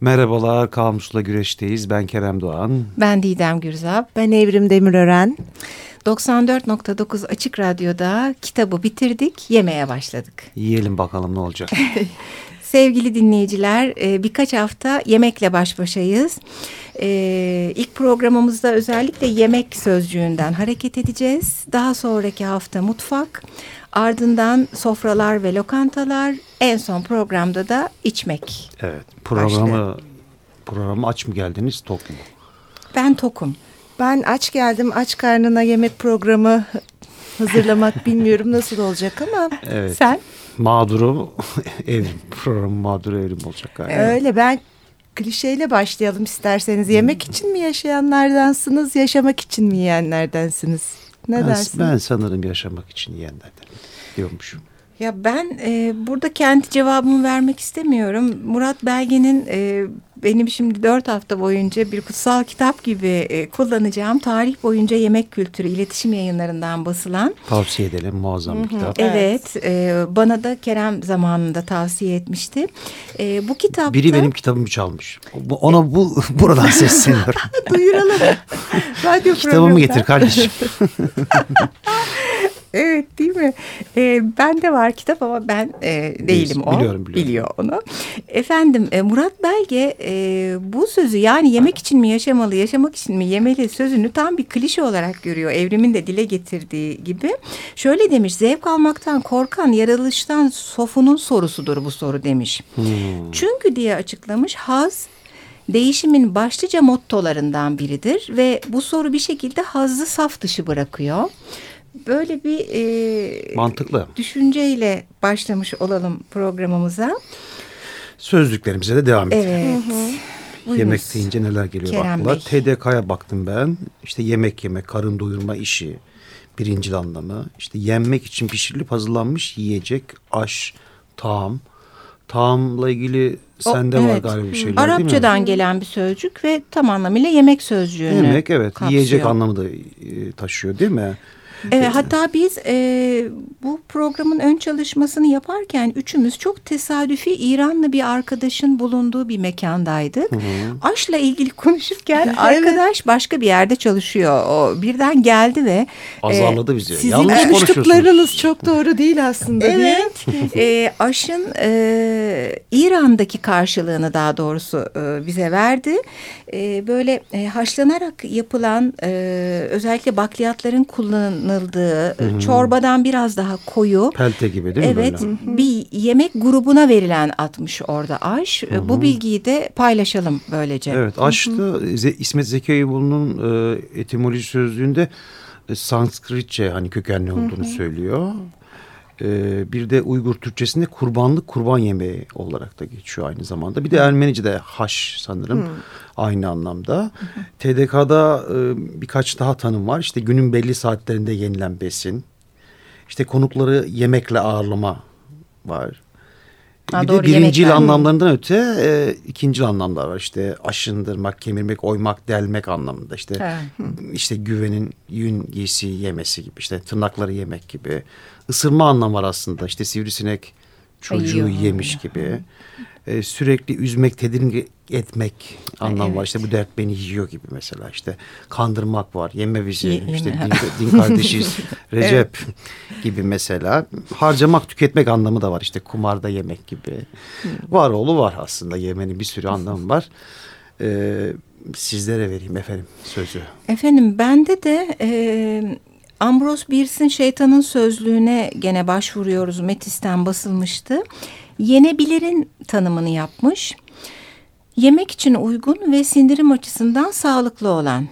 Merhabalar, Kamus'la Güreş'teyiz. Ben Kerem Doğan. Ben Didem Gürzap. Ben Evrim Demirören. 94.9 Açık Radyo'da kitabı bitirdik, yemeye başladık. Yiyelim bakalım ne olacak. Sevgili dinleyiciler, e, birkaç hafta yemekle baş başayız. E, ilk programımızda özellikle yemek sözcüğünden hareket edeceğiz. Daha sonraki hafta mutfak, ardından sofralar ve lokantalar, en son programda da içmek. Evet, programı programı aç mı geldiniz, tok mu? Ben tokum. Ben aç geldim. Aç karnına yemek programı hazırlamak bilmiyorum nasıl olacak ama. Evet. Sen? Mağduru evrim. Program mağduru evrim olacak galiba. Öyle ben klişeyle başlayalım isterseniz. Yemek için mi yaşayanlardansınız, yaşamak için mi yiyenlerdensiniz? Ne ben, dersin? ben sanırım yaşamak için yiyenlerden diyormuşum. Ya ben e, burada kendi cevabımı vermek istemiyorum. Murat Belge'nin e, benim şimdi dört hafta boyunca bir kutsal kitap gibi e, kullanacağım tarih boyunca yemek kültürü iletişim yayınlarından basılan. Tavsiye edelim muazzam bir kitap. Evet, e, bana da Kerem zamanında tavsiye etmişti. E, bu kitapta... Biri benim kitabımı çalmış. Bu- Ona bu buradan sesleniyorum. Duyuralım. Radyo Kitabımı getir kardeşim. Evet değil mi? Ee, bende var kitap ama ben e, değilim Değilsin. o. Biliyorum, biliyorum. Biliyor onu. Efendim e, Murat Belge e, bu sözü yani yemek için mi yaşamalı, yaşamak için mi yemeli sözünü tam bir klişe olarak görüyor. Evrimin de dile getirdiği gibi. Şöyle demiş zevk almaktan korkan yaratılıştan sofunun sorusudur bu soru demiş. Hmm. Çünkü diye açıklamış haz değişimin başlıca mottolarından biridir ve bu soru bir şekilde hazzı saf dışı bırakıyor. Böyle bir e, Mantıklı. düşünceyle başlamış olalım programımıza. Sözlüklerimize de devam edelim. Evet. Buyurunuz. Yemek deyince neler geliyor Kerem? Bey. TDK'ya baktım ben. İşte yemek yemek, karın doyurma işi. Birincil anlamı. İşte yenmek için pişirilip hazırlanmış yiyecek, aş, taam. Taamla ilgili O, sende var evet. galiba bir şeyler değil mi? Arapçadan gelen bir sözcük ve tam anlamıyla yemek sözcüğünü Yemek evet. kapsıyor. Yiyecek anlamı da e, taşıyor değil mi? Evet, hatta biz e, bu programın ön çalışmasını yaparken üçümüz çok tesadüfi İranlı bir arkadaşın bulunduğu bir mekandaydık. Aşla ilgili konuşurken arkadaş başka bir yerde çalışıyor. O birden geldi ve Azarladı bizi. Sizin Yanlış konuşuyorsunuz. konuştuklarınız çok doğru değil aslında. Evet. e, aşın e, İran'daki karşılığını daha doğrusu e, bize verdi. E, böyle e, haşlanarak yapılan e, özellikle bakliyatların kullanıldığı e, çorbadan biraz daha koyu. Pelte gibi değil mi Evet böyle? bir yemek grubuna verilen atmış orada aş. E, Bu bilgiyi de paylaşalım böylece. Evet aşkı Ze- İsmet Zeki Ayıboğlu'nun e, etimoloji sözlüğünde Sanskritçe hani kökenli olduğunu söylüyor. E, bir de Uygur Türkçesinde kurbanlık kurban yemeği olarak da geçiyor aynı zamanda. Bir de Ermenice'de haş sanırım aynı anlamda. TDK'da e, birkaç daha tanım var. İşte günün belli saatlerinde yenilen besin. İşte konukları yemekle ağırlama var. Ha, bir doğru, de birincil yemekler. anlamlarından öte e, ikincil anlamlar var. İşte aşındırmak, kemirmek, oymak, delmek anlamında. İşte Ha. işte güvenin yün giysi yemesi gibi. işte tırnakları yemek gibi. Isırma anlam var aslında. İşte sivrisinek çocuğu Yiyor. yemiş gibi. E, sürekli üzmek, tedirgin etmek anlam var. evet. İşte bu dert beni yiyor gibi mesela. İşte kandırmak var. Yeme bizi. Ye- işte yeme. din, din kardeşiz. Recep gibi mesela. Harcamak, tüketmek anlamı da var. İşte kumarda yemek gibi. Var oğlu var aslında. Yemenin bir sürü anlamı var. Ee, sizlere vereyim efendim sözü. Efendim bende de e, Ambrose Bierce'in Şeytanın Sözlüğüne gene başvuruyoruz. Metis'ten basılmıştı. Yenebilirin tanımını yapmış. Yemek için uygun ve sindirim açısından sağlıklı olan.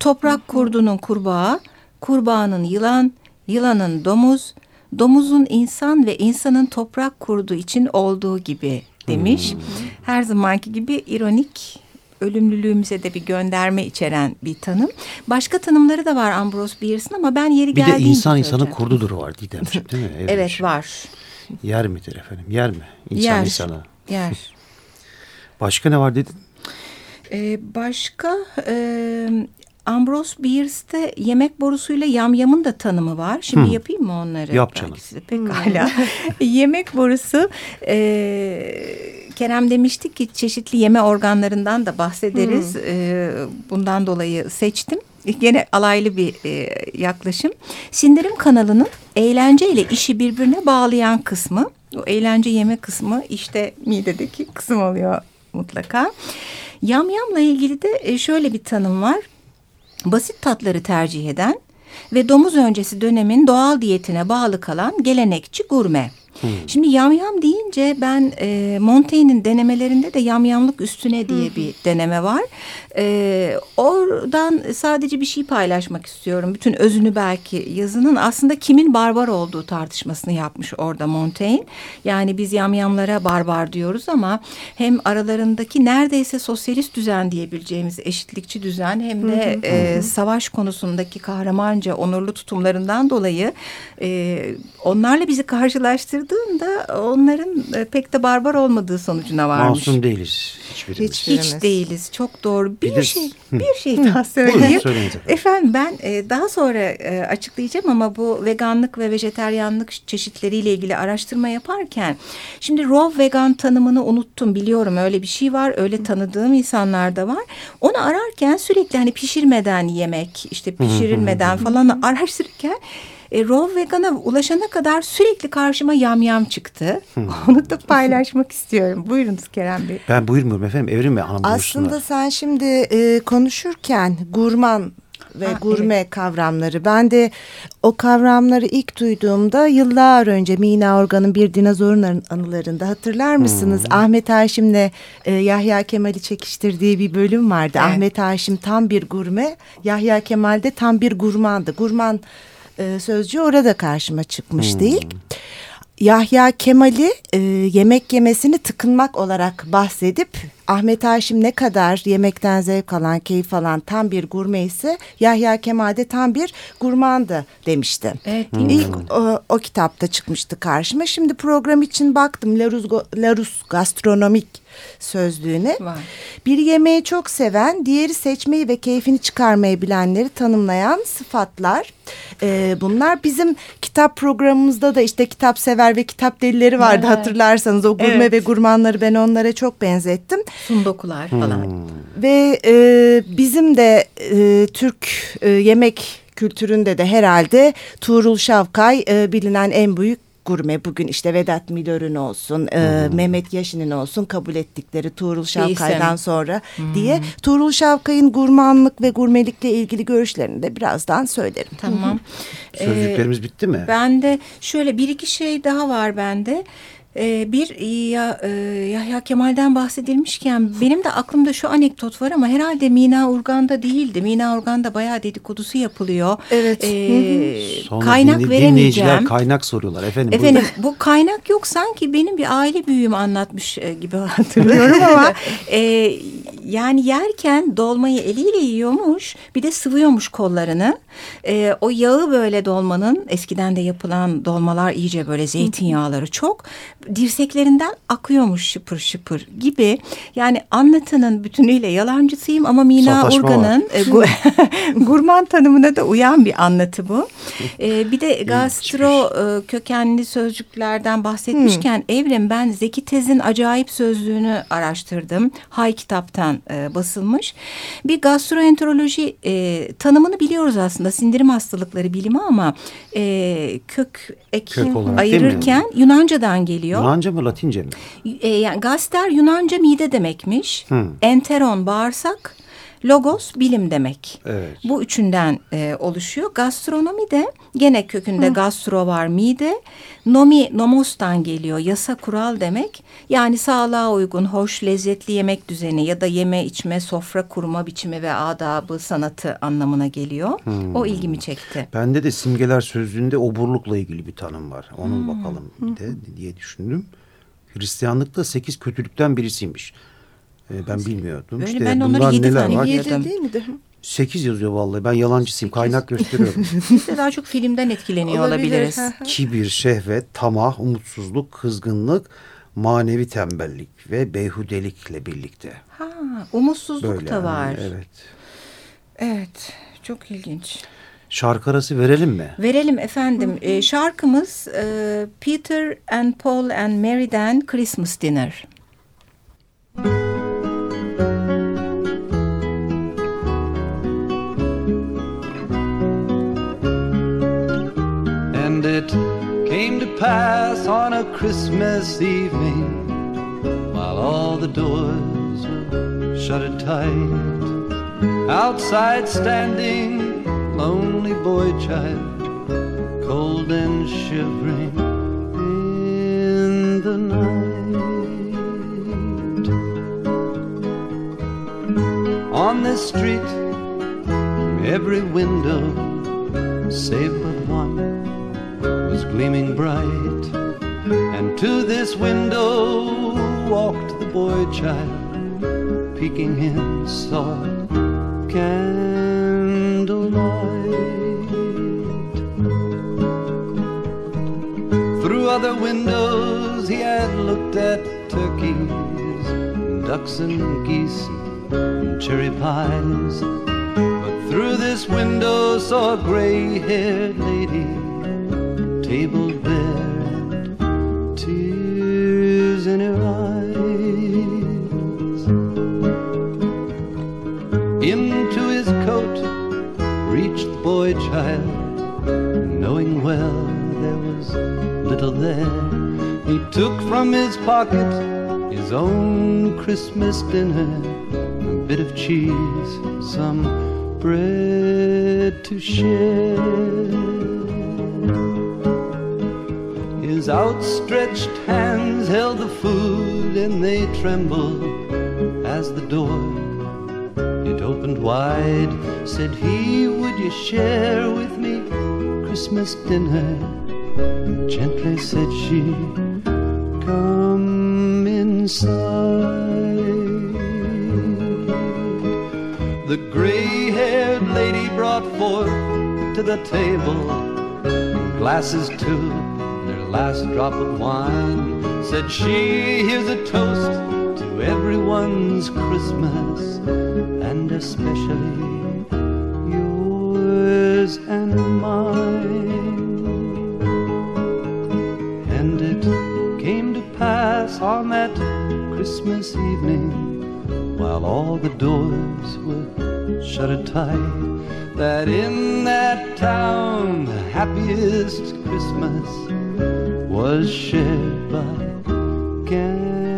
Toprak kurdunun kurbağa, kurbağanın yılan, yılanın domuz, domuzun insan ve insanın toprak kurdu için olduğu gibi demiş. Her zamanki gibi ironik ölümlülüğümüze de bir gönderme içeren bir tanım. Başka tanımları da var Ambrose Bierce'ın ama ben yeri Bir de geldiğince insan insanın kurdudur var Didemciğim değil mi? Bir Evet var. Yer midir efendim? Yer mi? İnsan Yer. insana. Yer. Başka ne var dedin? Ee, başka e, Ambrose Bierce'te yemek borusuyla yamyamın da tanımı var. Şimdi yapayım mı onları? Yap canım. Pekala. yemek borusu e, Kerem demiştik ki çeşitli yeme organlarından da bahsederiz. Hmm. E, bundan dolayı seçtim. Gene alaylı bir e, yaklaşım. Sindirim kanalının eğlence ile işi birbirine bağlayan kısmı. O eğlence yeme kısmı işte midedeki kısım oluyor mutlaka. Yamyamla ilgili de e, şöyle bir tanım var. Basit tatları tercih eden ve domuz öncesi dönemin doğal diyetine bağlı kalan gelenekçi gurme. Hmm. Şimdi yamyam deyince ben e, Montaigne'in denemelerinde de yamyamlık üstüne diye hmm. bir deneme var. E, oradan sadece bir şey paylaşmak istiyorum. Bütün özünü belki yazının aslında kimin barbar olduğu tartışmasını yapmış orada Montaigne. Yani biz yamyamlara barbar diyoruz ama hem aralarındaki neredeyse sosyalist düzen diyebileceğimiz eşitlikçi düzen hem de hmm. e, savaş konusundaki kahramanca onurlu tutumlarından dolayı e, onlarla bizi karşılaştırdı bakıldığında onların e, pek de barbar olmadığı sonucuna varmış. Masum değiliz hiçbirimiz. Hiç, hiç değiliz. Çok doğru. Bir Bilir. şey bir şey daha söyleyeyim. efendim ben e, daha sonra e, açıklayacağım ama bu veganlık ve vejeteryanlık çeşitleriyle ilgili araştırma yaparken şimdi raw vegan tanımını unuttum biliyorum öyle bir şey var. Öyle tanıdığım insanlar da var. Onu ararken sürekli hani pişirmeden yemek işte pişirilmeden falan araştırırken e, raw vegan'a ulaşana kadar sürekli karşıma yamyam çıktı. Hmm. Onu da paylaşmak istiyorum. Buyurunuz Kerem Bey. Ben buyurmuyorum efendim. Evrim ve anam Aslında sen şimdi e, konuşurken gurman ve ha, gurme evet. kavramları. Ben de o kavramları ilk duyduğumda yıllar önce Mina Organ'ın bir dinozorun anılarında hatırlar mısınız? Hmm. Ahmet Haşim'le e, Yahya Kemal'i çekiştirdiği bir bölüm vardı. Evet. Ahmet Haşim tam bir gurme, Yahya Kemal de tam bir gurmandı. Gurman e, sözcüğü orada karşıma çıkmış hmm. değil. Yahya Kemal'i e, yemek yemesini tıkınmak olarak bahsedip Ahmet Haşim ne kadar yemekten zevk alan, keyif alan tam bir gurme ise Yahya Kemal de tam bir gurmandı demişti. Evet, hmm. İlk o, o kitapta çıkmıştı karşıma. Şimdi program için baktım Larus, Larus Gastronomik sözlüğüne. Var. Bir yemeği çok seven, diğeri seçmeyi ve keyfini çıkarmayı bilenleri tanımlayan sıfatlar. Ee, bunlar bizim kitap programımızda da işte kitap sever ve kitap delileri vardı evet. hatırlarsanız. O gurme evet. ve gurmanları ben onlara çok benzettim. Sundokular falan. Hmm. Ve e, bizim de e, Türk e, yemek kültüründe de herhalde Tuğrul Şavkay e, bilinen en büyük gurme bugün işte Vedat Milor'un olsun, e, Mehmet Yaşin'in olsun kabul ettikleri Tuğrul Şavkay'dan sonra hmm. diye Tuğrul Şavkay'ın gurmanlık ve gurmelikle ilgili görüşlerini de birazdan söylerim. Tamam. Sözcüklerimiz ee, bitti mi? Ben de şöyle bir iki şey daha var bende. Ee, bir ya, e, Yahya Kemal'den bahsedilmişken benim de aklımda şu anekdot var ama herhalde Mina Urgan'da değildi. Mina Urgan'da bayağı dedikodusu yapılıyor. Evet. Ee, kaynak dinle, veremeyeceğim. kaynak soruyorlar efendim. Efendim bu kaynak yok sanki benim bir aile büyüğüm anlatmış e, gibi hatırlıyorum ama e, yani yerken dolmayı eliyle yiyormuş bir de sıvıyormuş kollarını. E, o yağı böyle dolmanın eskiden de yapılan dolmalar iyice böyle zeytinyağları çok dirseklerinden akıyormuş şıpır şıpır gibi. Yani anlatının bütünüyle yalancısıyım ama Mina Urgan'ın e, gurman tanımına da uyan bir anlatı bu. E, bir de gastro e, kökenli sözcüklerden bahsetmişken hmm. Evrim ben Zeki Tez'in acayip sözlüğünü araştırdım. Hay kitaptan e, basılmış. Bir gastroenteroloji e, tanımını biliyoruz aslında sindirim hastalıkları bilimi ama e, kök ekin kök ayırırken Yunanca'dan geliyor. Yunanca mı Latince mi? E, yani gaster Yunanca mide demekmiş. Hmm. Enteron bağırsak. Logos bilim demek. Evet. Bu üçünden e, oluşuyor. Gastronomi de gene kökünde Hı. gastro var mide. Nomi nomostan geliyor. Yasa kural demek. Yani sağlığa uygun, hoş, lezzetli yemek düzeni ya da yeme içme, sofra kurma biçimi ve adabı, sanatı anlamına geliyor. Hmm. O ilgimi çekti. Bende de simgeler sözlüğünde oburlukla ilgili bir tanım var. Onu hmm. bakalım bir de diye düşündüm. Hristiyanlıkta sekiz kötülükten birisiymiş. Ee, ben bilmiyordum. Öyle işte ben onları yedi tane var. Yedi değil mi? Sekiz yazıyor vallahi. Ben yalancısıyım. Kaynak gösteriyorum. Biz de daha çok filmden etkileniyor olabiliriz. Kibir, şehvet, tamah, umutsuzluk, kızgınlık, manevi tembellik ve beyhudelikle birlikte. Ha, umutsuzluk Böyle da var. Yani, evet. Evet, çok ilginç. Şarkı arası verelim mi? Verelim efendim. Ee, şarkımız e, Peter and Paul and Mary'den Christmas Dinner. Pass on a Christmas evening while all the doors were shut tight. Outside standing, lonely boy child, cold and shivering in the night. On this street, every window, save but one, was gleaming bright. And to this window walked the boy child, peeking in soft candlelight. Through other windows he had looked at turkeys, ducks and geese, and cherry pies. But through this window saw a gray-haired lady, table bare and tears in her eyes. Into his coat reached the boy child, knowing well there was little there. He took from his pocket his own Christmas dinner, a bit of cheese, some bread to share. His outstretched hands held the food and they trembled as the door it opened wide. Said he, Would you share with me Christmas dinner? Gently said she, Come inside. The gray haired lady brought forth to the table glasses too, last drop of wine. Said she, Here's a toast to everyone's Christmas, and especially yours and mine. And it came to pass on that Christmas evening, while all the doors were shut tight, that in that town the happiest Christmas was shared by candlelight.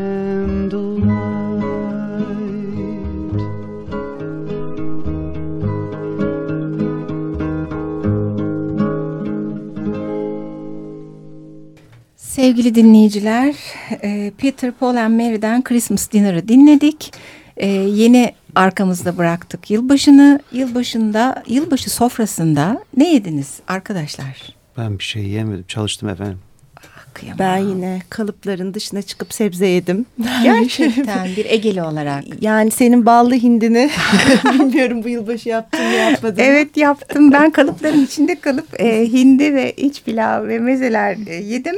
Sevgili dinleyiciler, e, Peter, Paul and Mary'den Christmas Dinner'ı dinledik. E, yeni arkamızda bıraktık yılbaşını. Yılbaşında, yılbaşı sofrasında ne yediniz arkadaşlar? Ben bir şey yemedim. Çalıştım efendim. Kıyamam. Ben yine kalıpların dışına çıkıp sebze yedim. Gerçekten bir Egeli olarak. Yani senin ballı hindini bilmiyorum bu yılbaşı yaptın mı yapmadın? Evet yaptım. Ben kalıpların içinde kalıp e, hindi ve iç pilav ve mezeler e, yedim.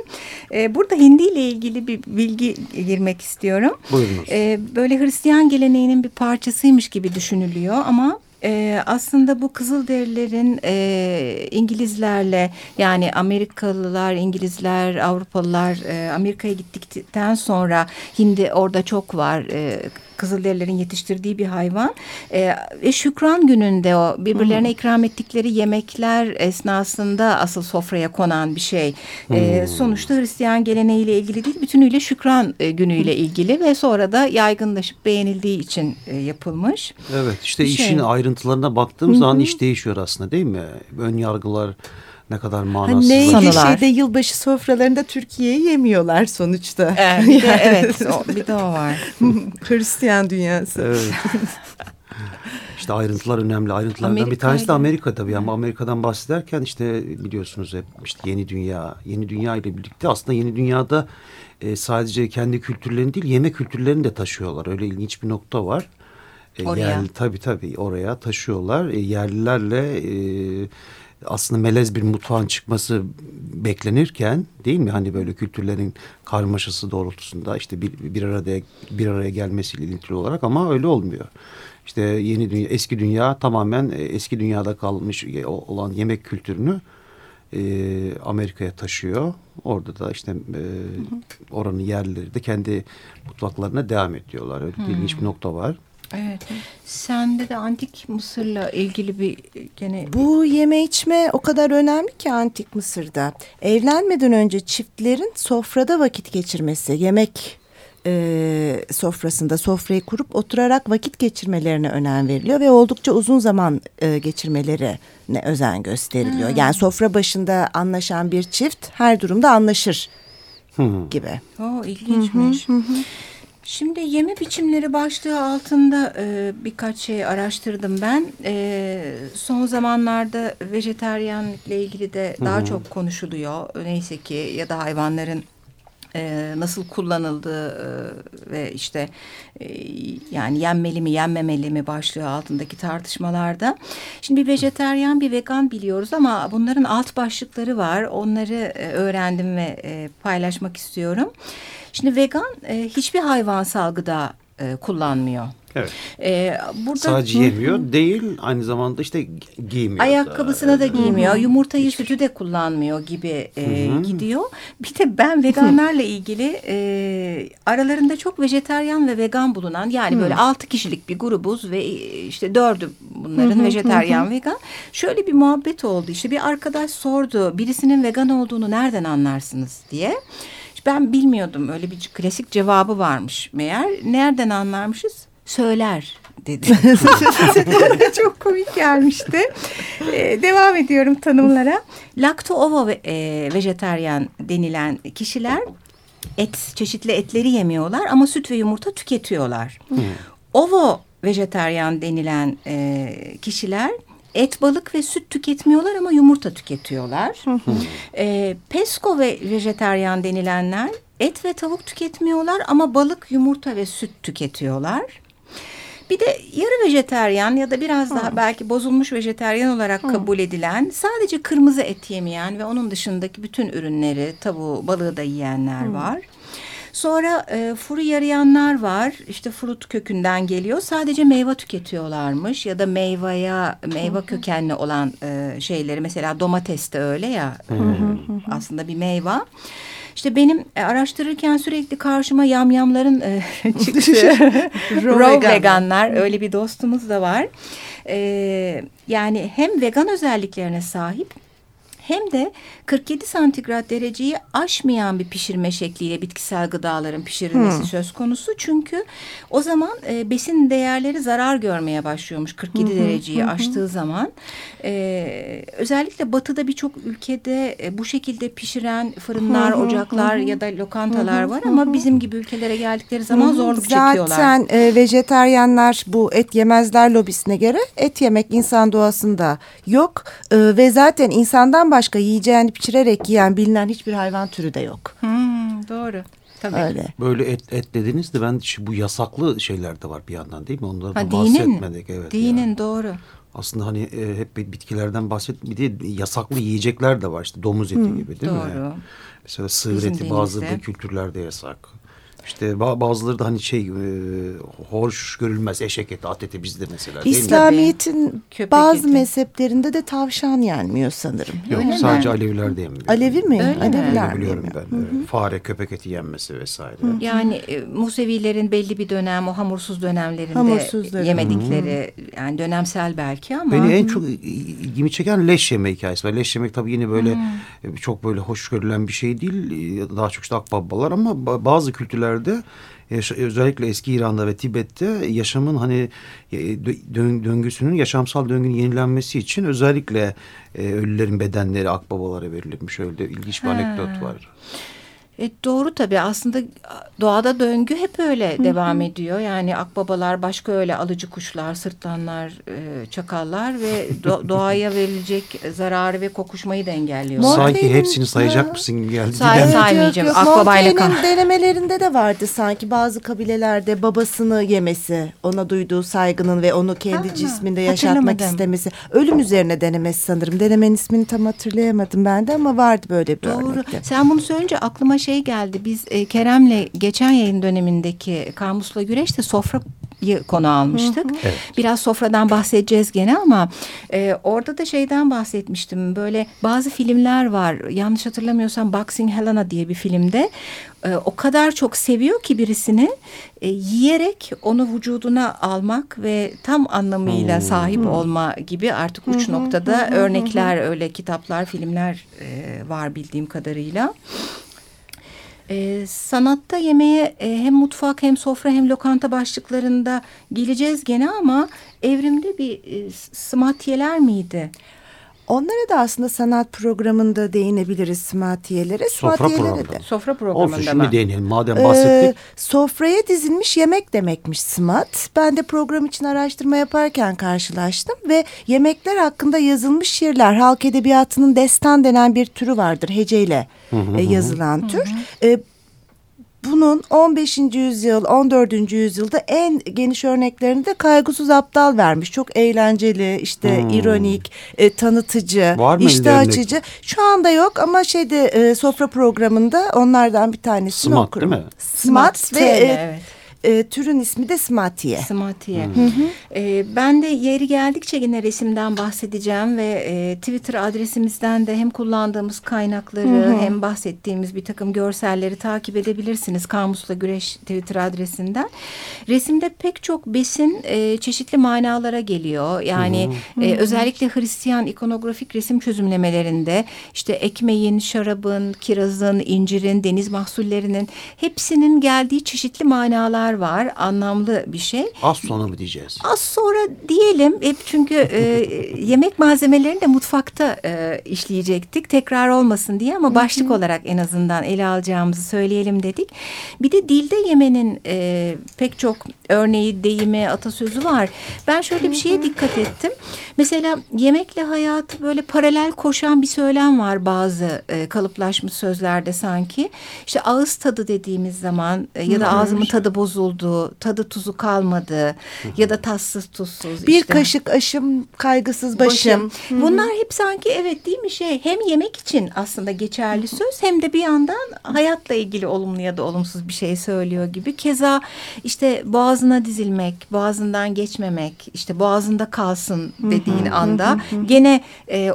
E, burada hindi ile ilgili bir bilgi girmek istiyorum. Buyurunuz. E, böyle Hristiyan geleneğinin bir parçasıymış gibi düşünülüyor ama e, aslında bu Kızılderililerin e, İngilizlerle yani Amerikalılar, İngilizler, Avrupalılar e, Amerika'ya gittikten sonra hindi orada çok var. E, Kızılderililerin yetiştirdiği bir hayvan. E, ve şükran gününde o birbirlerine ikram ettikleri yemekler esnasında asıl sofraya konan bir şey. E, sonuçta Hristiyan geleneğiyle ilgili değil, bütünüyle şükran e, günüyle ilgili ve sonra da yaygınlaşıp beğenildiği için e, yapılmış. Evet işte Bir işin şey. ayrıntılarına baktığım zaman iş değişiyor aslında değil mi? Ön yargılar ne kadar Hani manasız. neydi Sanılar. şeyde yılbaşı sofralarında Türkiye'yi yemiyorlar sonuçta. Evet, bir de, evet o, bir de o var. Hristiyan dünyası. Evet. işte ayrıntılar önemli. Ayrıntılardan bir Amerika tanesi de Amerika tabii. Ama Amerika'dan bahsederken işte biliyorsunuz hep işte yeni dünya, yeni dünya ile birlikte aslında yeni dünyada e, sadece kendi kültürlerini değil yemek kültürlerini de taşıyorlar. Öyle ilginç bir nokta var. E, Oraya. yerli- tabii tabii oraya taşıyorlar. E, yerlilerle e, aslında melez bir mutfağın çıkması beklenirken değil mi? Hani böyle kültürlerin karmaşası doğrultusunda işte bir, bir arada bir araya gelmesiyle ilintili olarak ama öyle olmuyor. İşte yeni dünya, eski dünya tamamen e, eski dünyada kalmış e, olan yemek kültürünü e, Amerika'ya taşıyor. Orada da işte e, oranın yerlileri de kendi mutfaklarına devam ediyorlar. Öyle bir ilginç bir nokta var. Evet. Sende de antik Mısır'la ilgili bir gene Bu yeme içme o kadar önemli ki antik Mısır'da. Evlenmeden önce çiftlerin sofrada vakit geçirmesi, yemek e, sofrasında sofrayı kurup oturarak vakit geçirmelerine önem veriliyor ve oldukça uzun zaman e, geçirmelerine özen gösteriliyor. Yani sofra başında anlaşan bir çift her durumda anlaşır gibi. O ilginçmiş. Şimdi yeme biçimleri başlığı altında e, birkaç şey araştırdım ben. E, son zamanlarda vejeteryanlıkla ilgili de daha çok konuşuluyor. Neyse ki ya da hayvanların e, nasıl kullanıldığı e, ve işte e, yani yenmeli mi yenmemeli mi başlığı altındaki tartışmalarda. Şimdi bir vejeteryan bir vegan biliyoruz ama bunların alt başlıkları var. Onları e, öğrendim ve e, paylaşmak istiyorum. Şimdi vegan e, hiçbir hayvansal gıda e, kullanmıyor. Evet. E, burada Sadece Hı. yemiyor değil aynı zamanda işte giymiyor. Ayakkabısını da giymiyor, yumurtayı sütü de kullanmıyor gibi e, gidiyor. Bir de ben veganlarla ilgili e, aralarında çok vejeteryan ve vegan bulunan yani böyle altı kişilik bir grubuz ve e, işte dördü bunların vejeteryan vegan. Şöyle bir muhabbet oldu işte bir arkadaş sordu birisinin vegan olduğunu nereden anlarsınız diye. Ben bilmiyordum öyle bir klasik cevabı varmış meğer. Nereden anlarmışız? Söyler dedi. Çok komik gelmişti. Ee, devam ediyorum tanımlara. Lakto ovo ve, e, vejeteryan denilen kişiler et çeşitli etleri yemiyorlar ama süt ve yumurta tüketiyorlar. Ovo vejeteryan denilen e, kişiler et, balık ve süt tüketmiyorlar ama yumurta tüketiyorlar. e, pesko ve vejeteryan denilenler et ve tavuk tüketmiyorlar ama balık, yumurta ve süt tüketiyorlar. Bir de yarı vejeteryan ya da biraz daha belki bozulmuş vejeteryan olarak kabul edilen sadece kırmızı et yemeyen ve onun dışındaki bütün ürünleri tavuğu balığı da yiyenler var. Sonra e, furu yarayanlar var. İşte frut kökünden geliyor. Sadece meyve tüketiyorlarmış ya da meyveye meyve kökenli olan e, şeyleri mesela domates de öyle ya. e, aslında bir meyve. İşte benim e, araştırırken sürekli karşıma yamyamların e, çıktığı raw veganlar. veganlar öyle bir dostumuz da var. E, yani hem vegan özelliklerine sahip hem de 47 santigrat dereceyi aşmayan bir pişirme şekliyle bitkisel gıdaların pişirilmesi söz konusu. Çünkü o zaman e, besin değerleri zarar görmeye başlıyormuş 47 dereceyi aştığı zaman. E, özellikle batıda birçok ülkede e, bu şekilde pişiren fırınlar, ocaklar ya da lokantalar var ama bizim gibi ülkelere geldikleri zaman zorluk çekiyorlar. Zaten e, vejeteryenler bu et yemezler lobisine göre et yemek insan doğasında yok. E, ve zaten insandan başka yiyeceğini pişirerek yiyen bilinen hiçbir hayvan türü de yok. Hmm, doğru. Tabii. Öyle. Böyle et, et dediniz de ben şu- bu yasaklı şeyler de var bir yandan değil mi? Onları da Ha, bahsetmedik. Evet, dinin yani. doğru. Aslında hani e, hep bitkilerden bahset bir de yasaklı yiyecekler de var işte domuz eti gibi değil mi? doğru. Mesela sığır Bizim eti bazı kültürlerde yasak. İşte ba- bazıları da hani şey e, hoş görülmez eşek eti, at eti bizde mesela mi? İslamiyet'in Köpek bazı eti. mezheplerinde de tavşan yenmiyor sanırım. Yok Öyle mi? sadece Aleviler de yemiyor. Alevi mi? Öyle mi? Aleviler mi? biliyorum ben. evet. Fare, köpek eti yenmesi vesaire. Yani e, Musevilerin belli bir dönem o hamursuz dönemlerinde Hamursuz dönem. yemedikleri yani dönemsel belki ama Beni en çok ilgimi çeken leş yeme hikayesi var. Leş yemek tabii yine böyle e, çok böyle hoş görülen bir şey değil. E, Daha çok işte akbabalar ama ba- bazı kültürlerde özellikle eski İran'da ve Tibet'te yaşamın hani e, dö- dön- döngüsünün yaşamsal döngünün yenilenmesi için özellikle e, ölülerin bedenleri akbabalara verilirmiş. Öyle ilginç bir Ha. anekdot var. E, doğru tabii aslında doğada döngü hep öyle devam ediyor. Yani akbabalar başka öyle alıcı kuşlar, sırtlanlar, e, çakallar ve do- doğaya verilecek zararı ve kokuşmayı da. Morfe'nin- Sanki hepsini sayacak mısın gibi geldi. Say- say- saymayacağım. Yok, yok. Akbabayla kal. denemelerinde de vardı sanki bazı kabilelerde babasını yemesi, ona duyduğu saygının ve onu kendi Ha, cisminde yaşatmak istemesi. Ölüm üzerine denemesi sanırım. Denemenin ismini tam hatırlayamadım ben de ama vardı böyle bir Doğru. örnekte. Sen bunu söyleyince aklıma şey geldi. Biz e, Kerem'le geçen yayın dönemindeki Kamus'la Güreş'te sofra konu almıştık. Evet. Biraz sofradan bahsedeceğiz gene ama e, orada da şeyden bahsetmiştim. Böyle bazı filmler var. Yanlış hatırlamıyorsam Boxing Helena diye bir filmde e, o kadar çok seviyor ki birisini e, yiyerek onu vücuduna almak ve tam anlamıyla sahip olma gibi artık uç noktada örnekler öyle kitaplar, filmler e, var bildiğim kadarıyla. Ee, sanatta yemeğe e, hem mutfak hem sofra hem lokanta başlıklarında geleceğiz gene ama evrimde bir e, smatiyeler miydi? Onlara da aslında sanat programında değinebiliriz smatiyelere. Sofra programında. de. Sofra programında Olsun şimdi değinelim madem Ee, bahsettik. sofraya dizilmiş yemek demekmiş smat. Ben de program için araştırma yaparken karşılaştım ve yemekler hakkında yazılmış şiirler. Halk edebiyatının destan denen bir türü vardır heceyle e, yazılan tür. E, bunun 15. yüzyıl, 14. yüzyılda en geniş örneklerini de Kaygısız Aptal vermiş. Çok eğlenceli, işte ironik, e, tanıtıcı, örnek? açıcı. Şu anda yok ama şeyde e, sofra programında onlardan bir tanesini Smat okurum. değil mi? Smat, Smat, ve e, evet. E, türün ismi de Smatiye. Smatiye. Ee, ben de yeri geldikçe yine resimden bahsedeceğim ve e, Twitter adresimizden de hem kullandığımız kaynakları hem bahsettiğimiz bir takım görselleri takip edebilirsiniz. Kamusla Güreş Twitter adresinden. Resimde pek çok besin e, çeşitli manalara geliyor. Yani e, özellikle Hristiyan ikonografik resim çözümlemelerinde işte ekmeğin, şarabın, kirazın, incirin, deniz mahsullerinin hepsinin geldiği çeşitli manalar var. Anlamlı bir şey. Az sonra mı diyeceğiz? Az sonra diyelim hep çünkü e, yemek malzemelerini de mutfakta e, işleyecektik tekrar olmasın diye ama başlık olarak en azından ele alacağımızı söyleyelim dedik. Bir de dilde yemenin e, pek çok örneği, deyimi, atasözü var. Ben şöyle bir şeye dikkat ettim. Mesela yemekle hayatı böyle paralel koşan bir söylem var bazı e, kalıplaşmış sözlerde sanki. İşte ağız tadı dediğimiz zaman e, ya da ağzımın tadı bozuldu, tadı tuzu kalmadı ya da tatsız tuzsuz. Bir işte. kaşık aşım, kaygısız başım. Bunlar hep sanki evet değil mi şey hem yemek için aslında geçerli söz hem de bir yandan hayatla ilgili olumlu ya da olumsuz bir şey söylüyor gibi. Keza işte boğazına dizilmek, boğazından geçmemek, işte boğazında kalsın dediğin anda gene e,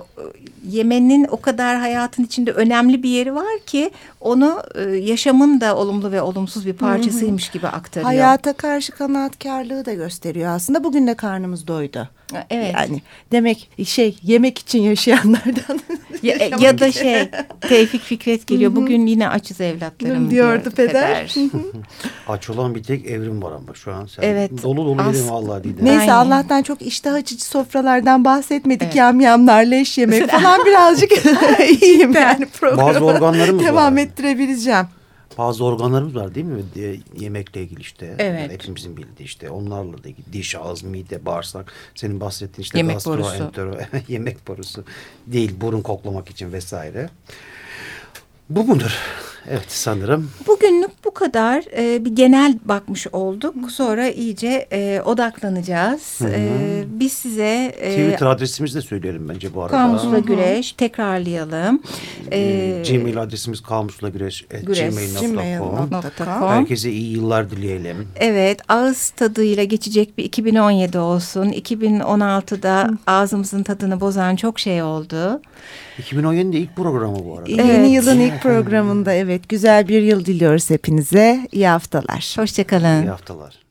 yemenin o kadar hayatın içinde önemli bir yeri var ki onu e, yaşamın da olumlu ve olumsuz bir parçasıymış gibi aktarıyor. Hayata karşı kanaatkarlığı da gösteriyor aslında. Bugün de karnımız doydu. Evet. Yani demek şey yemek için yaşayanlardan Ya, e, ya da şey Tevfik Fikret geliyor. Bugün yine açız evlatlarım Diyordu diyordu peder. Aç olan bir tek evrim var ama şu an. Sen Evet, Dolu dolu yedim vallahi Didem. Neyse Aynen. Allah'tan çok iştah açıcı sofralardan bahsetmedik. Evet. Yamyamlar, leş yemek falan birazcık iyiyim yani programı. Bazı organlarımız Devam var. ettirebileceğim. Bazı organlarımız var değil mi? De- Yemekle ilgili işte. Evet. Yani hepimizin bildiği işte. Onlarla da ilgili. Diş, ağız, mide, bağırsak. Senin bahsettiğin işte. Yemek gastro, borusu. entero, yemek borusu. Değil burun koklamak için vesaire. Bu mudur? Evet sanırım. Bugünlük bu kadar. Ee, bir genel bakmış olduk. Sonra iyice e, odaklanacağız. Ee, biz size e, Twitter adresimizi de söyleyelim bence bu arada. Kamusla Güreş tekrarlayalım. Ee, Ee, Gmail adresimiz kamusla güreş. Gmail.com. Herkese iyi yıllar dileyelim. Evet ağız tadıyla geçecek bir 2017 olsun. 2016'da ağzımızın tadını bozan çok şey oldu. 2017'de ilk programı bu arada. Evet. Yeni yılın ilk programında evet güzel bir yıl diliyoruz hepinize. İyi haftalar. Hoşçakalın. İyi haftalar.